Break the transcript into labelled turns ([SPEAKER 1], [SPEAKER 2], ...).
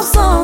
[SPEAKER 1] love song.